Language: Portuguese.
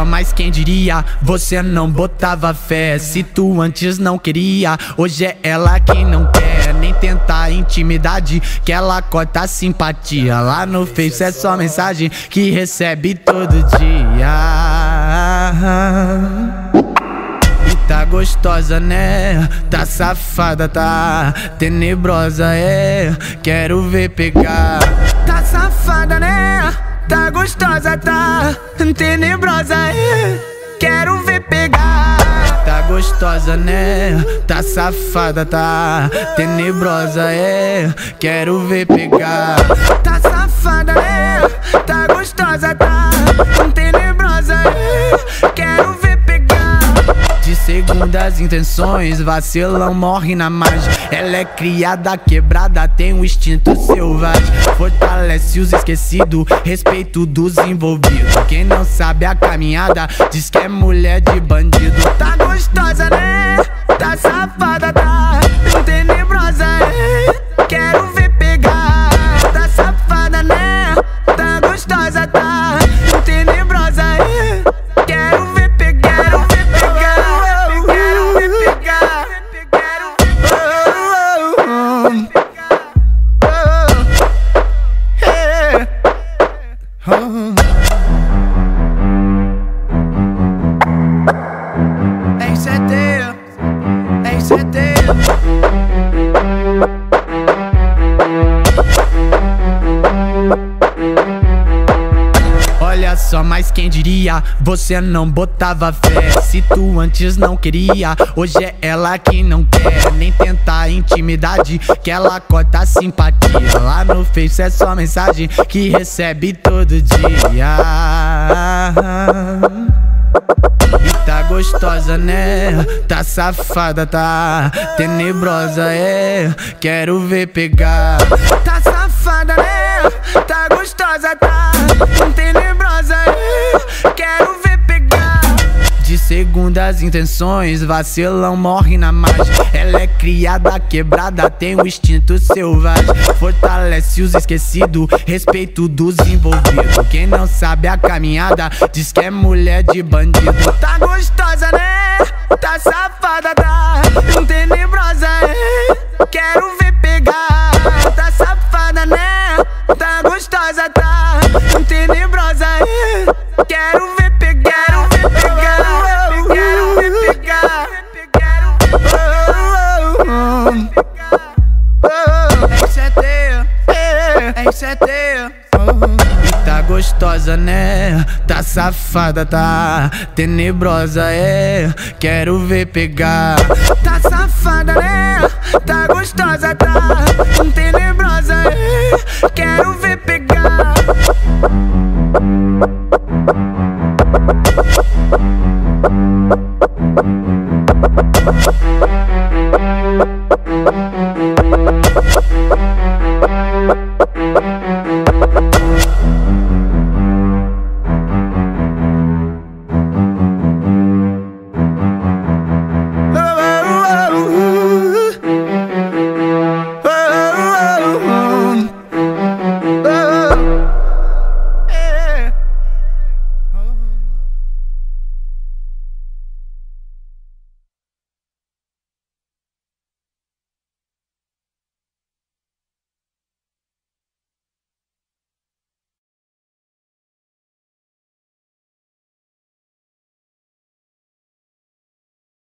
mas quem diria? Você não botava fé. Se tu antes não queria, hoje é ela quem não quer. Nem tentar intimidade, que ela cota simpatia. Lá no Face é só mensagem que recebe todo dia. E tá gostosa, né? Tá safada, tá tenebrosa, é. Quero ver pegar. Tá safada, né? Tá gostosa, tá tenebrosa, é. Quero ver pegar. Tá gostosa, né? Tá safada, tá tenebrosa, é. Quero ver pegar. Tá safada, né? Tá gostosa, tá intenções, vacilão morre na margem. Ela é criada, quebrada, tem um instinto selvagem. Fortalece os esquecidos, respeito dos envolvidos. Quem não sabe a caminhada, diz que é mulher de bandido. Tá gostosa, né? Tá safada, tá Olha só, mas quem diria? Você não botava fé. Se tu antes não queria, hoje é ela que não quer. Nem tentar intimidade, que ela cota simpatia. Lá no Face é só mensagem que recebe todo dia. Tá gostosa, né? Tá safada, tá tenebrosa, é. Quero ver pegar. Tá safada, né? Tá gostosa, tá tenebrosa, é. Segundas intenções, vacilão morre na margem. Ela é criada, quebrada, tem um instinto selvagem. Fortalece os esquecidos, respeito dos envolvidos. Quem não sabe a caminhada, diz que é mulher de bandido. Tá gostosa, né? Tá safada, tá Tá gostosa, né? Tá safada, tá tenebrosa, é. Quero ver pegar. Tá safada, né? Tá gostosa, tá tenebrosa, é. Quero ver pegar.